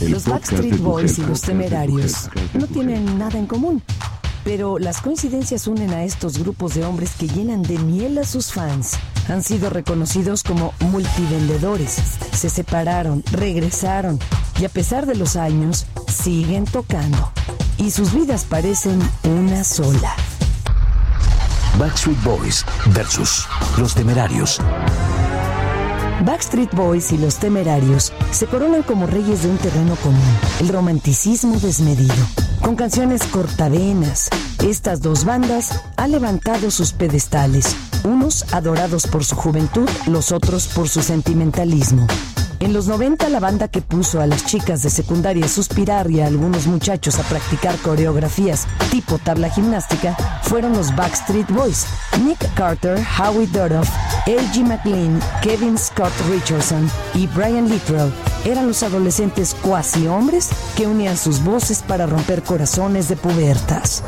Los Backstreet Boys y los Temerarios no tienen nada en común, pero las coincidencias unen a estos grupos de hombres que llenan de miel a sus fans. Han sido reconocidos como multivendedores, se separaron, regresaron y a pesar de los años siguen tocando. Y sus vidas parecen una sola. Backstreet Boys versus Los Temerarios. Backstreet Boys y los Temerarios se coronan como reyes de un terreno común, el romanticismo desmedido. Con canciones cortavenas, estas dos bandas han levantado sus pedestales, unos adorados por su juventud, los otros por su sentimentalismo. En los 90 la banda que puso a las chicas de secundaria a suspirar y a algunos muchachos a practicar coreografías tipo tabla gimnástica fueron los Backstreet Boys. Nick Carter, Howie Dorough, A.G. McLean, Kevin Scott Richardson y Brian Littrell eran los adolescentes cuasi hombres que unían sus voces para romper corazones de pubertas.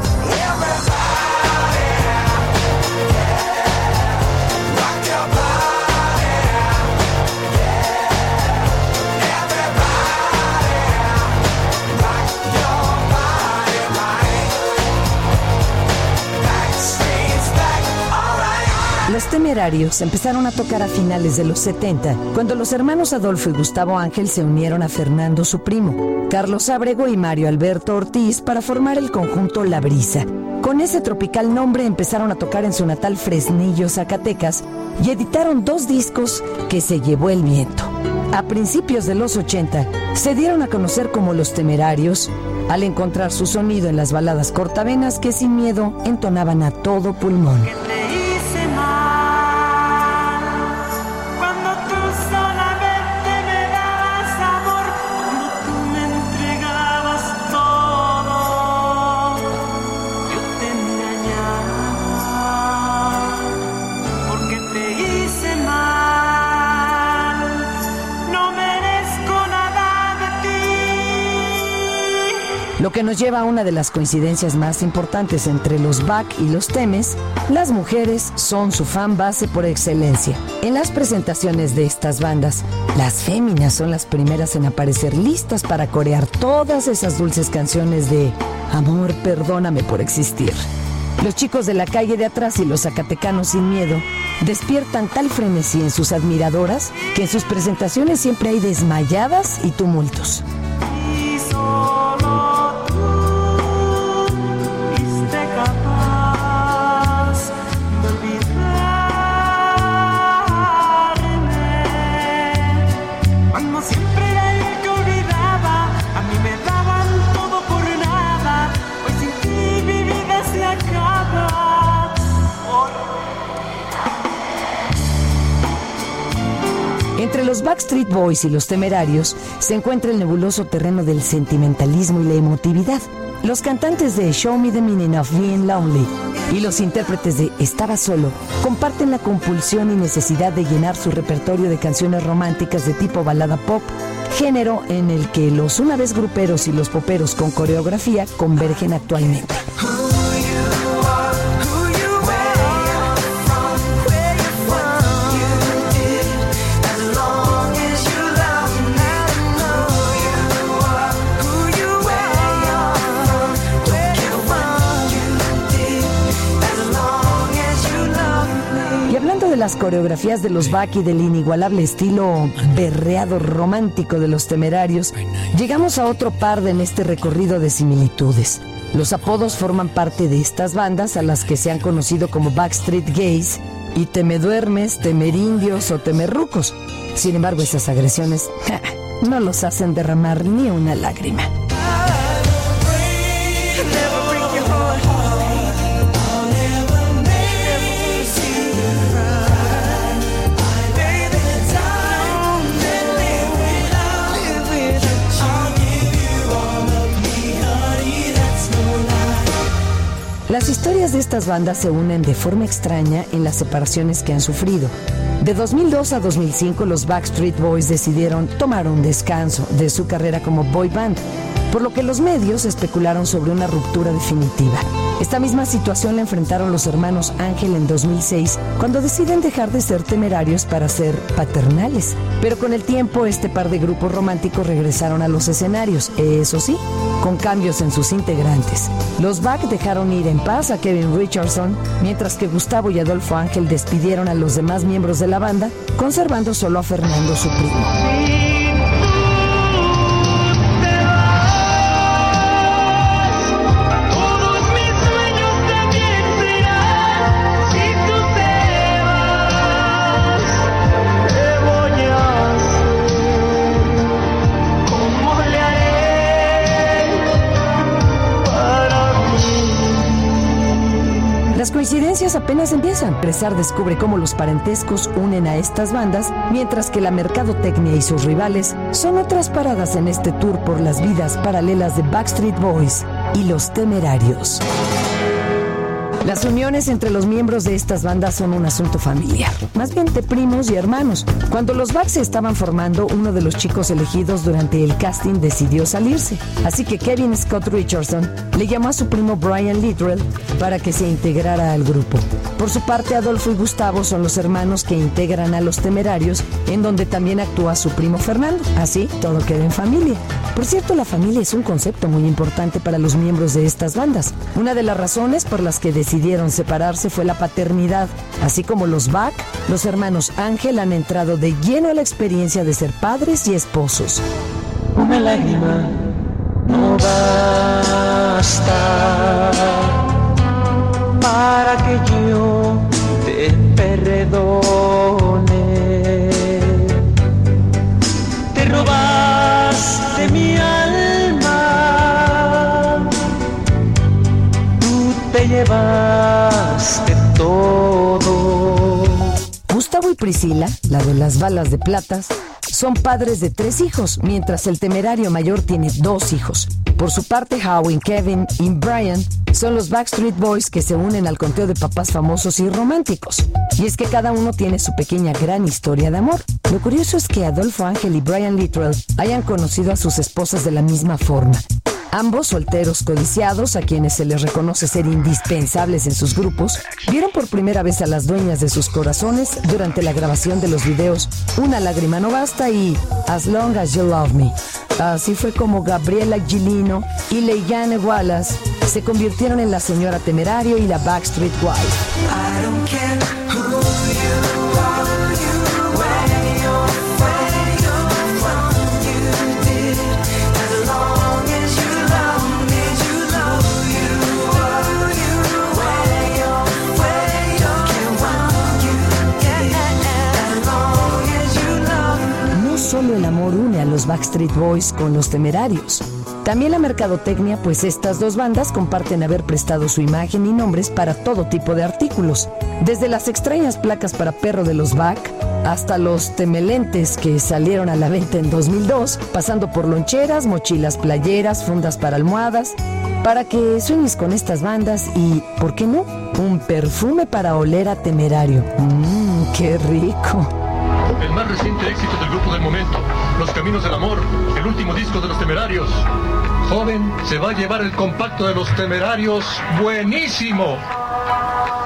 Temerarios empezaron a tocar a finales de los 70, cuando los hermanos Adolfo y Gustavo Ángel se unieron a Fernando, su primo, Carlos Ábrego y Mario Alberto Ortiz para formar el conjunto La Brisa. Con ese tropical nombre empezaron a tocar en su natal Fresnillo, Zacatecas, y editaron dos discos que se llevó el viento. A principios de los 80 se dieron a conocer como Los Temerarios al encontrar su sonido en las baladas cortavenas que sin miedo entonaban a todo pulmón. Lo que nos lleva a una de las coincidencias más importantes entre los Back y los Temes, las mujeres son su fan base por excelencia. En las presentaciones de estas bandas, las féminas son las primeras en aparecer listas para corear todas esas dulces canciones de Amor, perdóname por existir. Los chicos de la calle de atrás y los zacatecanos sin miedo despiertan tal frenesí en sus admiradoras que en sus presentaciones siempre hay desmayadas y tumultos. Backstreet Boys y los Temerarios se encuentra el nebuloso terreno del sentimentalismo y la emotividad. Los cantantes de Show Me the Meaning of Being Lonely y los intérpretes de Estaba Solo comparten la compulsión y necesidad de llenar su repertorio de canciones románticas de tipo balada pop, género en el que los una vez gruperos y los poperos con coreografía convergen actualmente. Las coreografías de los Back y del inigualable estilo berreado romántico de los temerarios, llegamos a otro par de en este recorrido de similitudes. Los apodos forman parte de estas bandas a las que se han conocido como Backstreet Gays y Temeduermes, Temerindios o Temerrucos. Sin embargo, esas agresiones no los hacen derramar ni una lágrima. Estas bandas se unen de forma extraña en las separaciones que han sufrido. De 2002 a 2005, los Backstreet Boys decidieron tomar un descanso de su carrera como boy band. por lo que los medios especularon sobre una ruptura definitiva. Esta misma situación la enfrentaron los hermanos Ángel en 2006, cuando deciden dejar de ser temerarios para ser paternales. Pero con el tiempo, este par de grupos románticos regresaron a los escenarios, eso sí, con cambios en sus integrantes. Los Back dejaron ir en paz a Kevin Richardson, mientras que Gustavo y Adolfo Ángel despidieron a los demás miembros de la banda, conservando solo a Fernando su primo. Coincidencias apenas empiezan. Presar descubre cómo los parentescos unen a estas bandas, mientras que la mercadotecnia y sus rivales son otras paradas en este tour por las vidas paralelas de Backstreet Boys y los temerarios. Las uniones entre los miembros de estas bandas son un asunto familiar, más bien de primos y hermanos. Cuando los Bucks se estaban formando, uno de los chicos elegidos durante el casting decidió salirse. Así que Kevin Scott Richardson le llamó a su primo Brian Littrell para que se integrara al grupo. Por su parte, Adolfo y Gustavo son los hermanos que integran a los temerarios, en donde también actúa su primo Fernando. Así, todo queda en familia. Por cierto, la familia es un concepto muy importante para los miembros de estas bandas. Una de las razones por las que decidieron separarse fue la paternidad. Así como los Bach, los hermanos Ángel han entrado de lleno a la experiencia de ser padres y esposos. Una lágrima no basta para que yo te perdone. Todo. Gustavo y Priscila, la de las balas de platas, son padres de tres hijos, mientras el temerario mayor tiene dos hijos. Por su parte, Howie, Kevin y Brian son los Backstreet Boys que se unen al conteo de papás famosos y románticos. Y es que cada uno tiene su pequeña gran historia de amor. Lo curioso es que Adolfo Ángel y Brian Littrell hayan conocido a sus esposas de la misma forma. Ambos solteros codiciados, a quienes se les reconoce ser indispensables en sus grupos, vieron por primera vez a las dueñas de sus corazones durante la grabación de los videos Una lágrima no basta y As Long as You Love Me. Así fue como Gabriela Gilino y Leigane Wallace se convirtieron en la señora Temerario y la Backstreet Wife. El amor une a los Backstreet Boys con los temerarios. También la mercadotecnia, pues estas dos bandas comparten haber prestado su imagen y nombres para todo tipo de artículos, desde las extrañas placas para perro de los Back hasta los temelentes que salieron a la venta en 2002, pasando por loncheras, mochilas playeras, fundas para almohadas, para que sueñes con estas bandas y, ¿por qué no? Un perfume para oler a temerario. Mmm, qué rico el más reciente éxito del grupo del momento, Los Caminos del Amor, el último disco de los temerarios. Joven, se va a llevar el compacto de los temerarios buenísimo.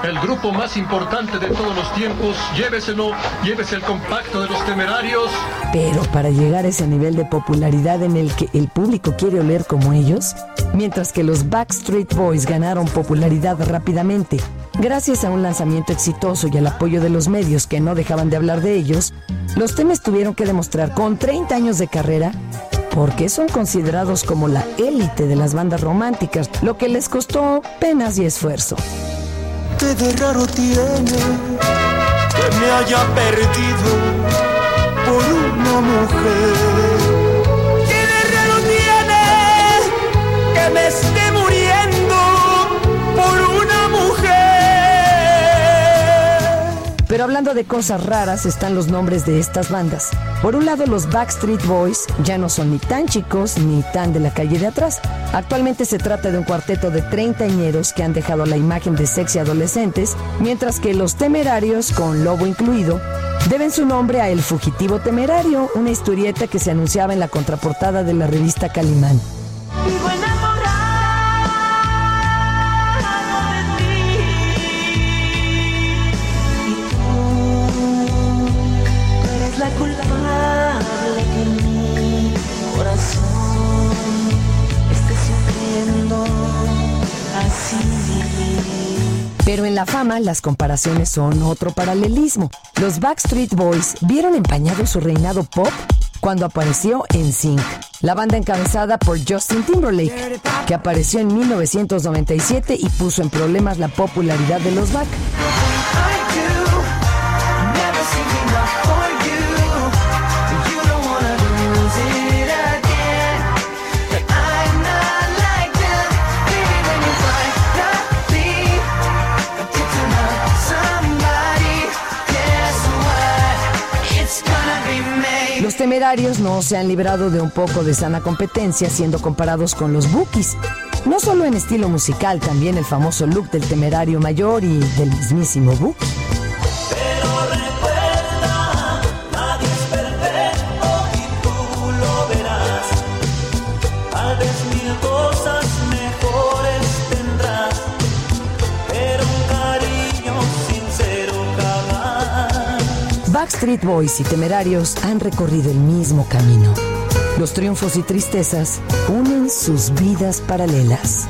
El grupo más importante de todos los tiempos, lléveselo, llévese el compacto de los temerarios. Pero para llegar a ese nivel de popularidad en el que el público quiere oler como ellos, mientras que los Backstreet Boys ganaron popularidad rápidamente, gracias a un lanzamiento exitoso y al apoyo de los medios que no dejaban de hablar de ellos, los temes tuvieron que demostrar con 30 años de carrera por qué son considerados como la élite de las bandas románticas, lo que les costó penas y esfuerzo. ¿Qué de raro tiene que me haya perdido por una mujer? Me esté muriendo por una mujer? Pero hablando de cosas raras están los nombres de estas bandas. Por un lado, los Backstreet Boys ya no son ni tan chicos ni tan de la calle de atrás. Actualmente se trata de un cuarteto de treintañeros que han dejado la imagen de sexy adolescentes, mientras que los temerarios, con lobo incluido, deben su nombre a El Fugitivo Temerario, una historieta que se anunciaba en la contraportada de la revista Calimán. Pero en la fama las comparaciones son otro paralelismo. Los Backstreet Boys vieron empañado su reinado pop cuando apareció en Sync, la banda encabezada por Justin Timberlake, que apareció en 1997 y puso en problemas la popularidad de los Back. Los temerarios no se han librado de un poco de sana competencia siendo comparados con los Bookies. No solo en estilo musical, también el famoso look del temerario mayor y del mismísimo Book. Backstreet Boys y Temerarios han recorrido el mismo camino. Los triunfos y tristezas unen sus vidas paralelas.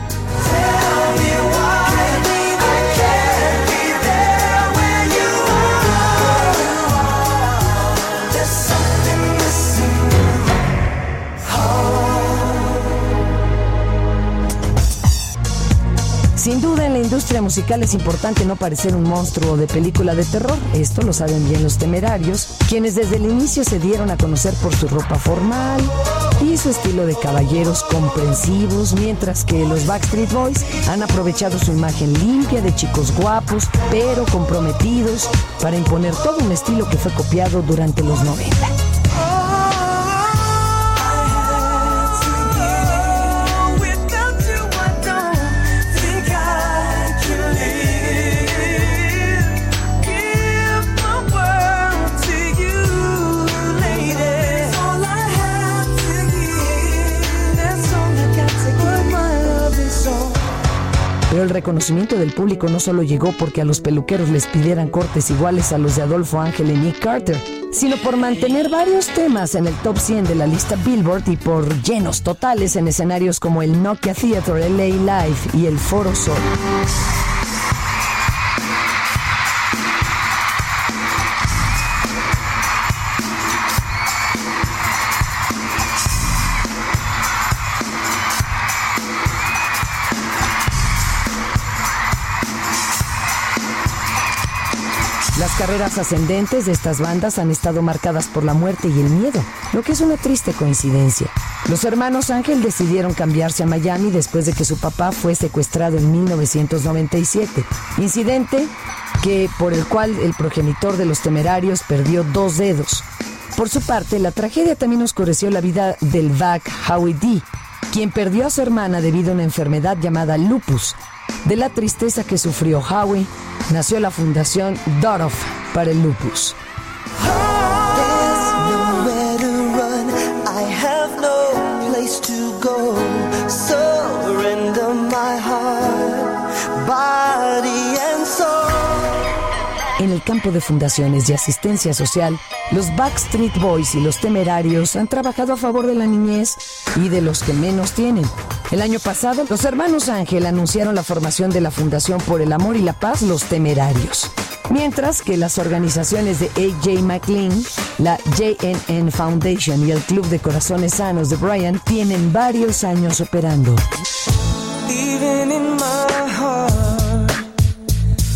Sin duda en la industria musical es importante no parecer un monstruo de película de terror, esto lo saben bien los temerarios, quienes desde el inicio se dieron a conocer por su ropa formal y su estilo de caballeros comprensivos, mientras que los Backstreet Boys han aprovechado su imagen limpia de chicos guapos, pero comprometidos, para imponer todo un estilo que fue copiado durante los 90. El reconocimiento del público no solo llegó porque a los peluqueros les pidieran cortes iguales a los de Adolfo Ángel y Nick Carter, sino por mantener varios temas en el top 100 de la lista Billboard y por llenos totales en escenarios como el Nokia Theater LA Live y el Foro Sol. Carreras ascendentes de estas bandas han estado marcadas por la muerte y el miedo, lo que es una triste coincidencia. Los hermanos Ángel decidieron cambiarse a Miami después de que su papá fue secuestrado en 1997, incidente que por el cual el progenitor de los temerarios perdió dos dedos. Por su parte, la tragedia también oscureció la vida del VAC Howie D, quien perdió a su hermana debido a una enfermedad llamada lupus. De la tristeza que sufrió Howie, nació la fundación Dorof para el lupus. En el campo de fundaciones y asistencia social, los Backstreet Boys y los Temerarios han trabajado a favor de la niñez y de los que menos tienen. El año pasado, los hermanos Ángel anunciaron la formación de la Fundación por el Amor y la Paz Los Temerarios. Mientras que las organizaciones de AJ McLean, la JNN Foundation y el Club de Corazones Sanos de Brian tienen varios años operando. Even in my heart,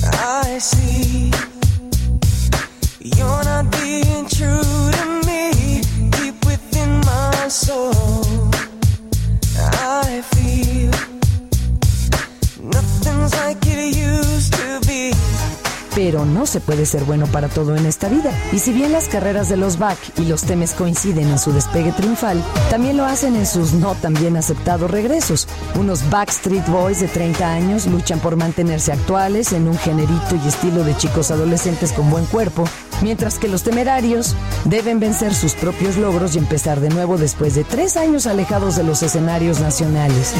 I see No se puede ser bueno para todo en esta vida. Y si bien las carreras de los Back y los Temes coinciden en su despegue triunfal, también lo hacen en sus no tan bien aceptados regresos. Unos Backstreet Boys de 30 años luchan por mantenerse actuales en un generito y estilo de chicos adolescentes con buen cuerpo, mientras que los temerarios deben vencer sus propios logros y empezar de nuevo después de tres años alejados de los escenarios nacionales.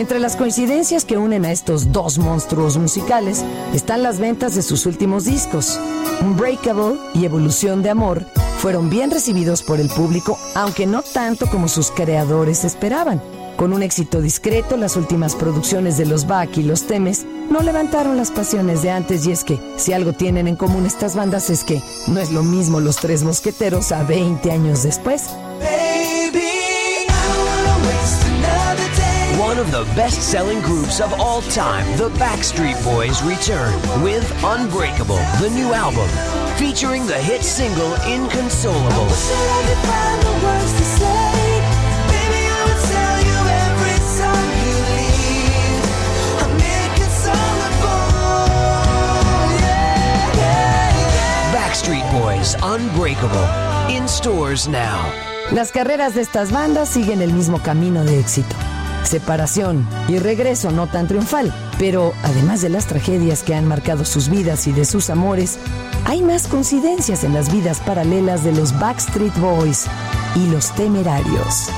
Entre las coincidencias que unen a estos dos monstruos musicales están las ventas de sus últimos discos. Unbreakable y Evolución de Amor fueron bien recibidos por el público, aunque no tanto como sus creadores esperaban. Con un éxito discreto, las últimas producciones de los Bach y los Temes no levantaron las pasiones de antes y es que si algo tienen en común estas bandas es que no es lo mismo los tres mosqueteros a 20 años después. Of the best selling groups of all time, the Backstreet Boys, return with Unbreakable, the new album, featuring the hit single Inconsolable. Backstreet Boys Unbreakable in stores now. Las carreras de estas bandas siguen el mismo camino de éxito. Separación y regreso no tan triunfal, pero además de las tragedias que han marcado sus vidas y de sus amores, hay más coincidencias en las vidas paralelas de los Backstreet Boys y los Temerarios.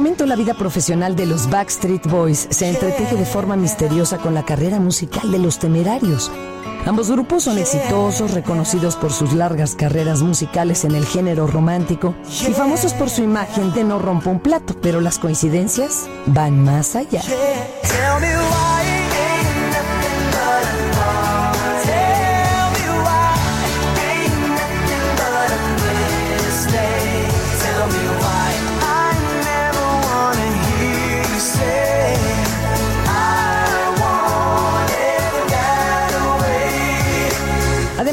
Momento la vida profesional de los Backstreet Boys se entreteje de forma misteriosa con la carrera musical de los Temerarios. Ambos grupos son exitosos, reconocidos por sus largas carreras musicales en el género romántico y famosos por su imagen de no rompo un plato, pero las coincidencias van más allá.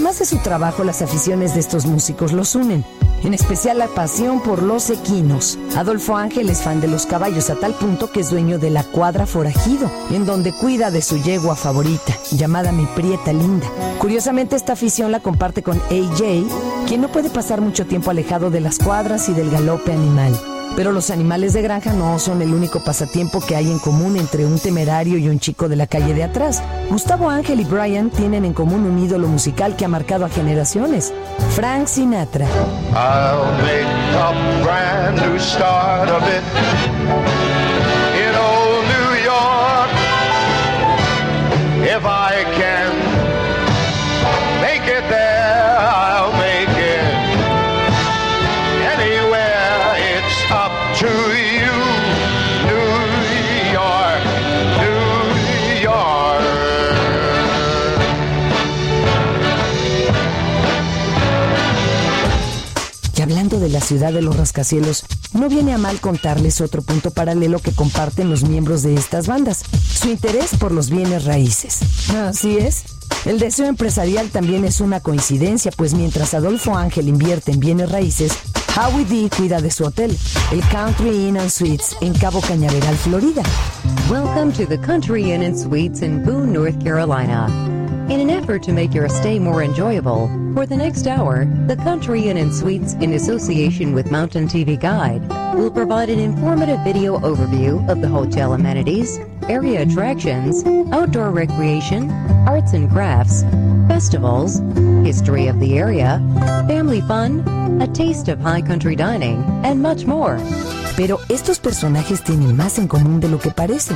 Además de su trabajo, las aficiones de estos músicos los unen, en especial la pasión por los equinos. Adolfo Ángel es fan de los caballos a tal punto que es dueño de la cuadra Forajido, en donde cuida de su yegua favorita, llamada Mi Prieta Linda. Curiosamente, esta afición la comparte con AJ, quien no puede pasar mucho tiempo alejado de las cuadras y del galope animal. Pero los animales de granja no son el único pasatiempo que hay en común entre un temerario y un chico de la calle de atrás. Gustavo Ángel y Brian tienen en común un ídolo musical que ha marcado a generaciones, Frank Sinatra. I'll make a brand new start of it de la ciudad de los rascacielos, no viene a mal contarles otro punto paralelo que comparten los miembros de estas bandas, su interés por los bienes raíces. Así es. El deseo empresarial también es una coincidencia, pues mientras Adolfo Ángel invierte en bienes raíces, Howie D cuida de su hotel, el Country Inn and Suites en Cabo Cañaveral, Florida. Welcome to the Country Inn and Suites in Boone, North Carolina. In an effort to make your stay more enjoyable, for the next hour, the Country Inn and Suites, in association with Mountain TV Guide, will provide an informative video overview of the hotel amenities, area attractions, outdoor recreation, arts and crafts, festivals, history of the area, family fun, a taste of high country dining, and much more. Pero estos personajes tienen más en común de lo que parece.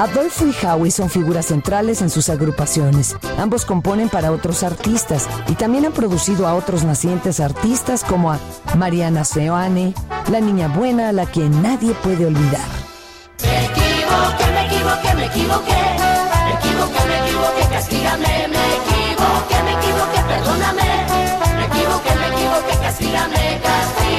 Adolfo y Howie son figuras centrales en sus agrupaciones. Ambos componen para otros artistas y también han producido a otros nacientes artistas como a Mariana Seoane, la niña buena a la que nadie puede olvidar. Me equivoqué, me equivoqué, me equivoqué. Me equivoqué, me equivoqué, castígame. Me equivoqué, me equivoqué, perdóname. Me equivoqué, me equivoqué, castígame, castígame.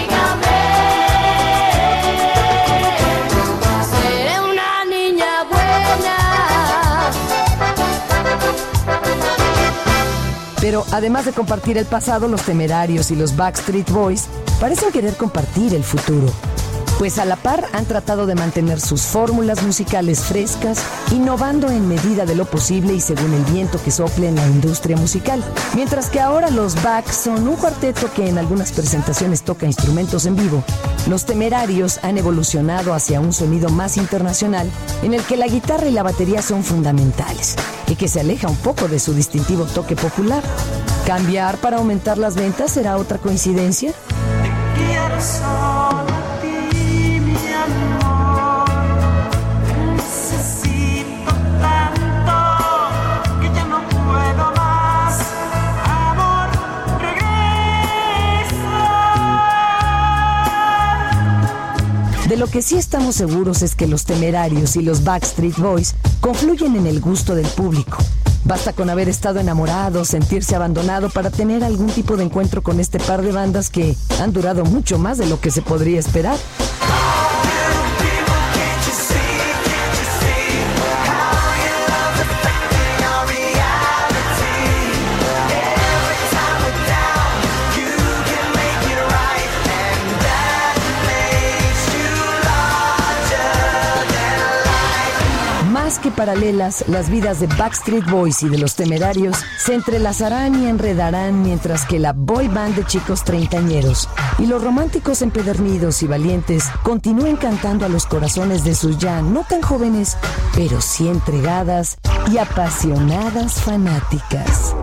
Además de compartir el pasado, los temerarios y los Backstreet Boys parecen querer compartir el futuro pues a la par han tratado de mantener sus fórmulas musicales frescas, innovando en medida de lo posible y según el viento que sople en la industria musical. Mientras que ahora los Back son un cuarteto que en algunas presentaciones toca instrumentos en vivo, los temerarios han evolucionado hacia un sonido más internacional en el que la guitarra y la batería son fundamentales y que se aleja un poco de su distintivo toque popular. ¿Cambiar para aumentar las ventas será otra coincidencia? De lo que sí estamos seguros es que los temerarios y los Backstreet Boys confluyen en el gusto del público. Basta con haber estado enamorado, sentirse abandonado para tener algún tipo de encuentro con este par de bandas que han durado mucho más de lo que se podría esperar. Paralelas, las vidas de Backstreet Boys y de los temerarios se entrelazarán y enredarán mientras que la boy band de chicos treintañeros y los románticos empedernidos y valientes continúen cantando a los corazones de sus ya no tan jóvenes, pero sí entregadas y apasionadas fanáticas.